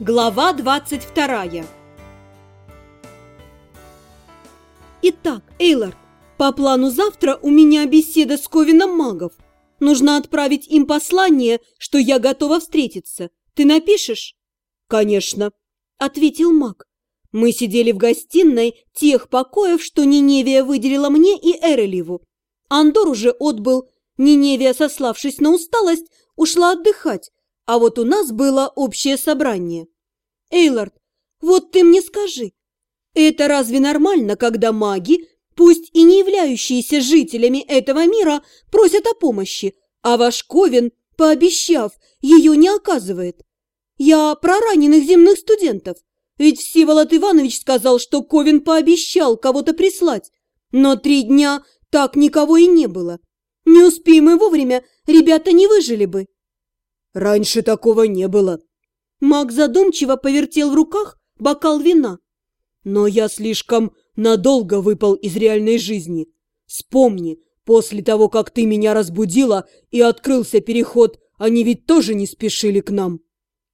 Глава 22 Итак, Эйлард, по плану завтра у меня беседа с Ковином магов. Нужно отправить им послание, что я готова встретиться. Ты напишешь? Конечно, ответил маг. Мы сидели в гостиной тех покоев, что Ниневия выделила мне и Эреливу. Андор уже отбыл. Ниневия, сославшись на усталость, ушла отдыхать, а вот у нас было общее собрание. Эйлард, вот ты мне скажи, это разве нормально, когда маги, пусть и не являющиеся жителями этого мира, просят о помощи, а ваш Ковен, пообещав, ее не оказывает? Я про раненых земных студентов. Ведь Всеволод Иванович сказал, что Ковен пообещал кого-то прислать, но три дня так никого и не было. Не успеем мы вовремя, ребята не выжили бы. Раньше такого не было. Маг задумчиво повертел в руках бокал вина. Но я слишком надолго выпал из реальной жизни. Вспомни, после того, как ты меня разбудила и открылся переход, они ведь тоже не спешили к нам.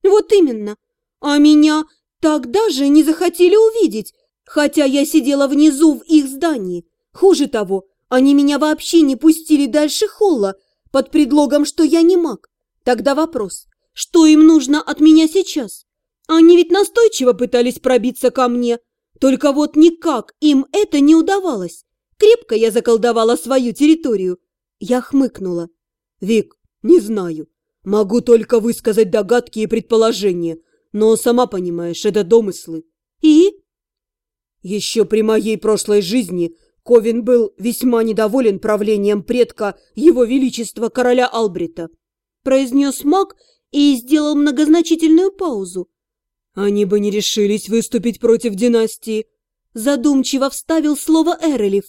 Вот именно. А меня тогда же не захотели увидеть, хотя я сидела внизу в их здании. Хуже того, они меня вообще не пустили дальше холла под предлогом, что я не маг. Тогда вопрос, что им нужно от меня сейчас? Они ведь настойчиво пытались пробиться ко мне, только вот никак им это не удавалось. Крепко я заколдовала свою территорию. Я хмыкнула. Вик, не знаю. Могу только высказать догадки и предположения, но, сама понимаешь, это домыслы. И? Еще при моей прошлой жизни Ковин был весьма недоволен правлением предка его величества короля Албрита произнес маг и сделал многозначительную паузу. Они бы не решились выступить против династии. Задумчиво вставил слово Эрелев.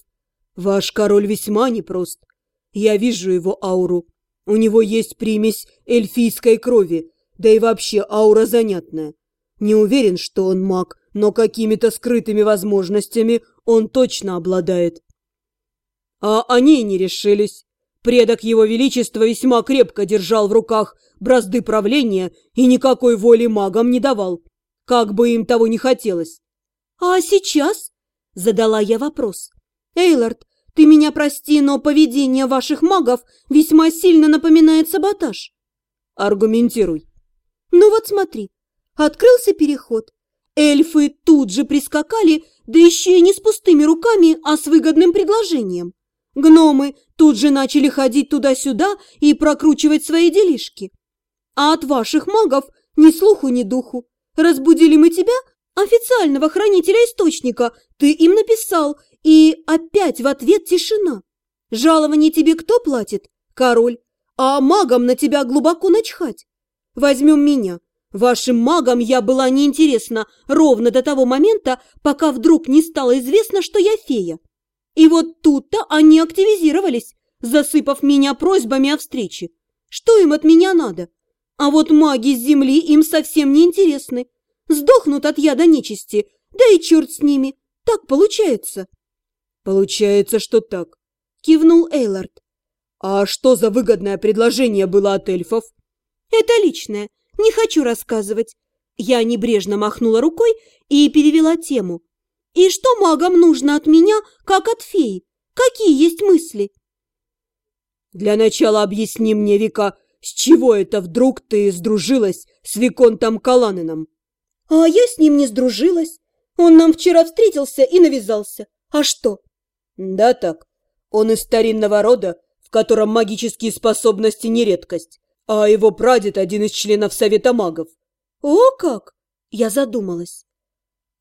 Ваш король весьма непрост. Я вижу его ауру. У него есть примесь эльфийской крови, да и вообще аура занятная. Не уверен, что он маг, но какими-то скрытыми возможностями он точно обладает. А они не решились. Предок его величества весьма крепко держал в руках бразды правления и никакой воли магам не давал, как бы им того не хотелось. «А сейчас?» – задала я вопрос. «Эйлард, ты меня прости, но поведение ваших магов весьма сильно напоминает саботаж». «Аргументируй». «Ну вот смотри, открылся переход. Эльфы тут же прискакали, да еще и не с пустыми руками, а с выгодным предложением. Гномы тут же начали ходить туда-сюда и прокручивать свои делишки. А от ваших магов ни слуху, ни духу. Разбудили мы тебя, официального хранителя источника, ты им написал, и опять в ответ тишина. Жалование тебе кто платит? Король. А магам на тебя глубоко начхать. Возьмем меня. Вашим магам я была неинтересна ровно до того момента, пока вдруг не стало известно, что я фея. И вот тут-то они активизировались, засыпав меня просьбами о встрече. Что им от меня надо? А вот маги с земли им совсем не интересны. Сдохнут от яда нечисти, да и черт с ними. Так получается. Получается, что так, кивнул Эйлард. А что за выгодное предложение было от эльфов? Это личное, не хочу рассказывать. Я небрежно махнула рукой и перевела тему. И что магам нужно от меня, как от феи? Какие есть мысли? Для начала объясни мне, Вика, с чего это вдруг ты сдружилась с Виконтом Каланином? А я с ним не сдружилась. Он нам вчера встретился и навязался. А что? Да так. Он из старинного рода, в котором магические способности не редкость, а его прадед один из членов Совета магов. О как! Я задумалась.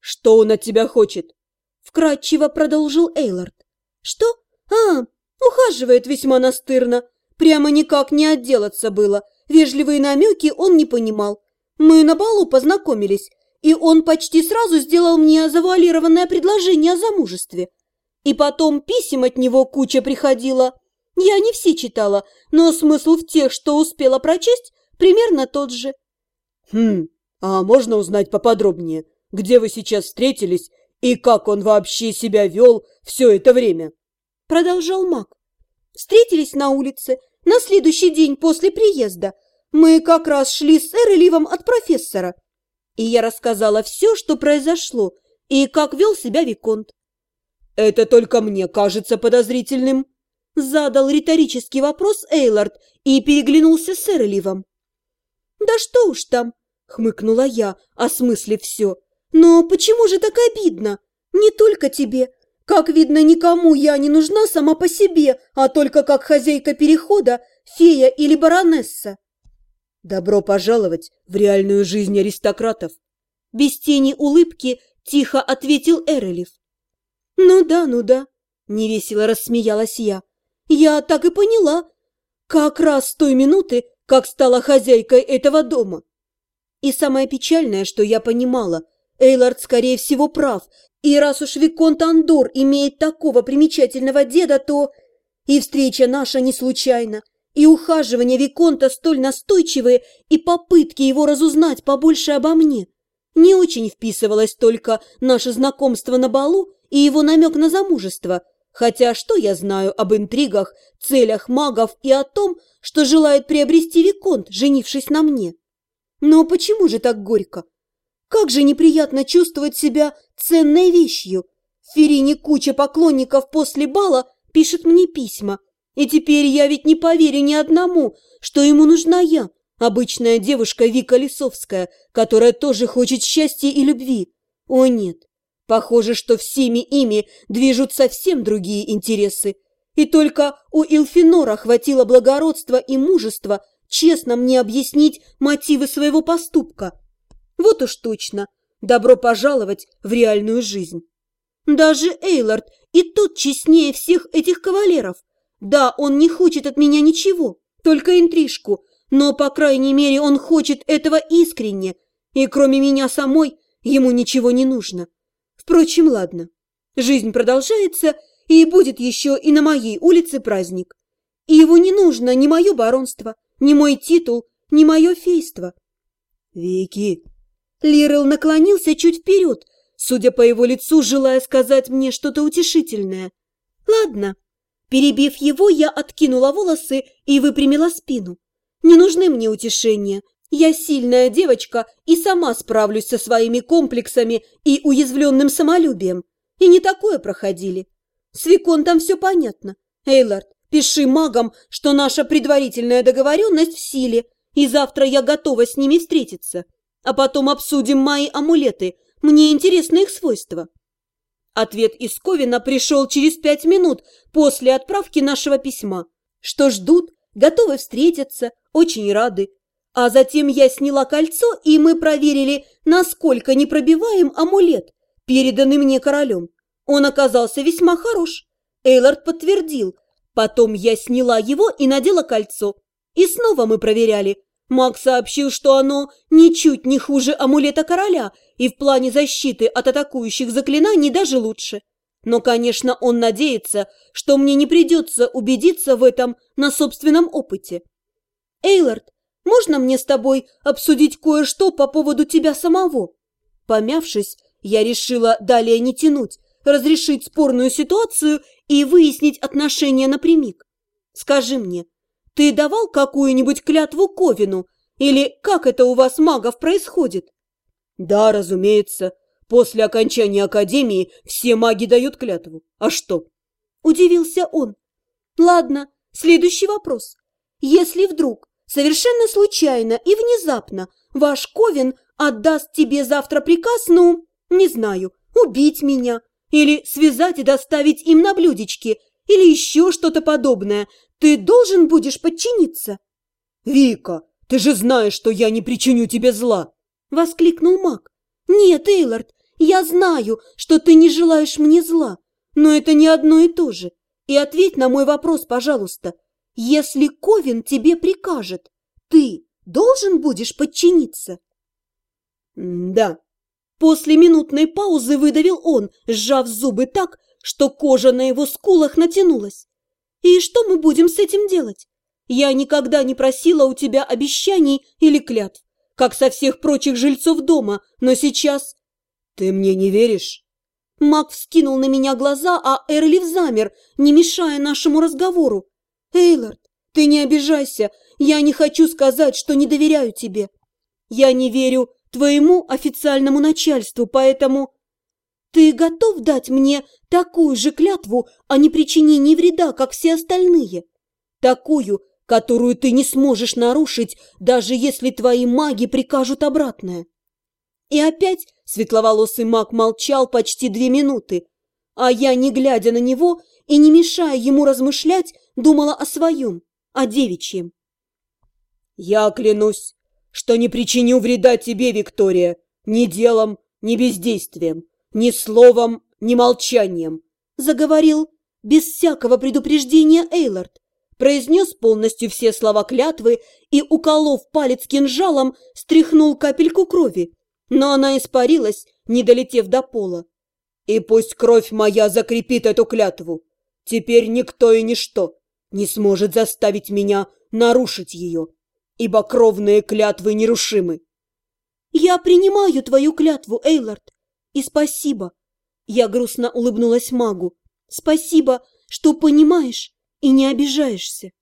«Что он от тебя хочет?» Вкратчиво продолжил Эйлард. «Что? А, ухаживает весьма настырно. Прямо никак не отделаться было. Вежливые намеки он не понимал. Мы на балу познакомились, и он почти сразу сделал мне завуалированное предложение о замужестве. И потом писем от него куча приходила. Я не все читала, но смысл в тех, что успела прочесть, примерно тот же». «Хм, а можно узнать поподробнее?» Где вы сейчас встретились и как он вообще себя вел все это время?» Продолжал маг. «Встретились на улице на следующий день после приезда. Мы как раз шли с Эреливом от профессора. И я рассказала все, что произошло, и как вел себя Виконт. «Это только мне кажется подозрительным», – задал риторический вопрос Эйлард и переглянулся с Эрливом. «Да что уж там», – хмыкнула я, осмыслив все. «Но почему же так обидно? Не только тебе. Как видно, никому я не нужна сама по себе, а только как хозяйка перехода, фея или баронесса». «Добро пожаловать в реальную жизнь аристократов!» Без тени улыбки тихо ответил Эрелев. «Ну да, ну да», – невесело рассмеялась я. «Я так и поняла. Как раз с той минуты, как стала хозяйкой этого дома. И самое печальное, что я понимала, Эйлард, скорее всего, прав, и раз уж Виконт Андор имеет такого примечательного деда, то и встреча наша не случайна, и ухаживания Виконта столь настойчивые, и попытки его разузнать побольше обо мне. Не очень вписывалось только наше знакомство на балу и его намек на замужество – Хотя что я знаю об интригах, целях магов и о том, что желает приобрести Виконт, женившись на мне? Но почему же так горько? Как же неприятно чувствовать себя ценной вещью. В Ферине куча поклонников после бала пишет мне письма. И теперь я ведь не поверю ни одному, что ему нужна я, обычная девушка Вика Лисовская, которая тоже хочет счастья и любви. О нет, Похоже, что всеми ими движут совсем другие интересы. И только у Илфинора хватило благородства и мужества честно мне объяснить мотивы своего поступка. Вот уж точно, добро пожаловать в реальную жизнь. Даже Эйлард и тот честнее всех этих кавалеров. Да, он не хочет от меня ничего, только интрижку, но, по крайней мере, он хочет этого искренне, и кроме меня самой ему ничего не нужно. Впрочем, ладно. Жизнь продолжается, и будет еще и на моей улице праздник. И его не нужно ни мое баронство, ни мой титул, ни мое фейство. Вики. Лирел наклонился чуть вперед, судя по его лицу, желая сказать мне что-то утешительное. Ладно. Перебив его, я откинула волосы и выпрямила спину. Не нужны мне утешения, я сильная девочка и сама справлюсь со своими комплексами и уязвленным самолюбием. И не такое проходили. С Виконтом все понятно. Эйлард, пиши магам, что наша предварительная договоренность в силе, и завтра я готова с ними встретиться. А потом обсудим мои амулеты. Мне интересны их свойства. Ответ из Ковина пришел через пять минут после отправки нашего письма. Что ждут, готовы встретиться, очень рады. А затем я сняла кольцо, и мы проверили, насколько непробиваем амулет, переданный мне королем. Он оказался весьма хорош. Эйлард подтвердил. Потом я сняла его и надела кольцо. И снова мы проверяли. Маг сообщил, что оно ничуть не хуже амулета короля и в плане защиты от атакующих заклинаний даже лучше. Но, конечно, он надеется, что мне не придется убедиться в этом на собственном опыте. Эйлард, можно мне с тобой обсудить кое-что по поводу тебя самого?» Помявшись, я решила далее не тянуть, разрешить спорную ситуацию и выяснить отношения напрямик. «Скажи мне, ты давал какую-нибудь клятву Ковину? Или как это у вас, магов, происходит?» «Да, разумеется. После окончания академии все маги дают клятву. А что?» Удивился он. «Ладно, следующий вопрос. Если вдруг Совершенно случайно и внезапно ваш Ковен отдаст тебе завтра приказ, ну, не знаю, убить меня, или связать и доставить им на блюдечке, или еще что-то подобное. Ты должен будешь подчиниться. «Вика, ты же знаешь, что я не причиню тебе зла!» — воскликнул маг. «Нет, Эйлард, я знаю, что ты не желаешь мне зла, но это не одно и то же. И ответь на мой вопрос, пожалуйста. Если Ковин тебе прикажет, ты должен будешь подчиниться. Да. После минутной паузы выдавил он, сжав зубы так, что кожа на его скулах натянулась. И что мы будем с этим делать? Я никогда не просила у тебя обещаний или клятв, как со всех прочих жильцов дома, но сейчас... Ты мне не веришь? Мак вскинул на меня глаза, а Эрлив замер, не мешая нашему разговору. «Эйлард, ты не обижайся, я не хочу сказать, что не доверяю тебе. Я не верю твоему официальному начальству, поэтому... Ты готов дать мне такую же клятву о непричинении вреда, как все остальные? Такую, которую ты не сможешь нарушить, даже если твои маги прикажут обратное. И опять светловолосый маг молчал почти две минуты, а я, не глядя на него и не мешая ему размышлять, думала о своем, о девичьем. «Я клянусь, что не причиню вреда тебе, Виктория, ни делом, ни бездействием, ни словом, ни молчанием», заговорил без всякого предупреждения Эйлард, произнес полностью все слова клятвы и, уколов палец кинжалом, стряхнул капельку крови, но она испарилась, не долетев до пола. «И пусть кровь моя закрепит эту клятву. Теперь никто и ничто не сможет заставить меня нарушить ее, ибо кровные клятвы нерушимы». «Я принимаю твою клятву, Эйлард, и спасибо!» Я грустно улыбнулась магу. «Спасибо, что понимаешь и не обижаешься.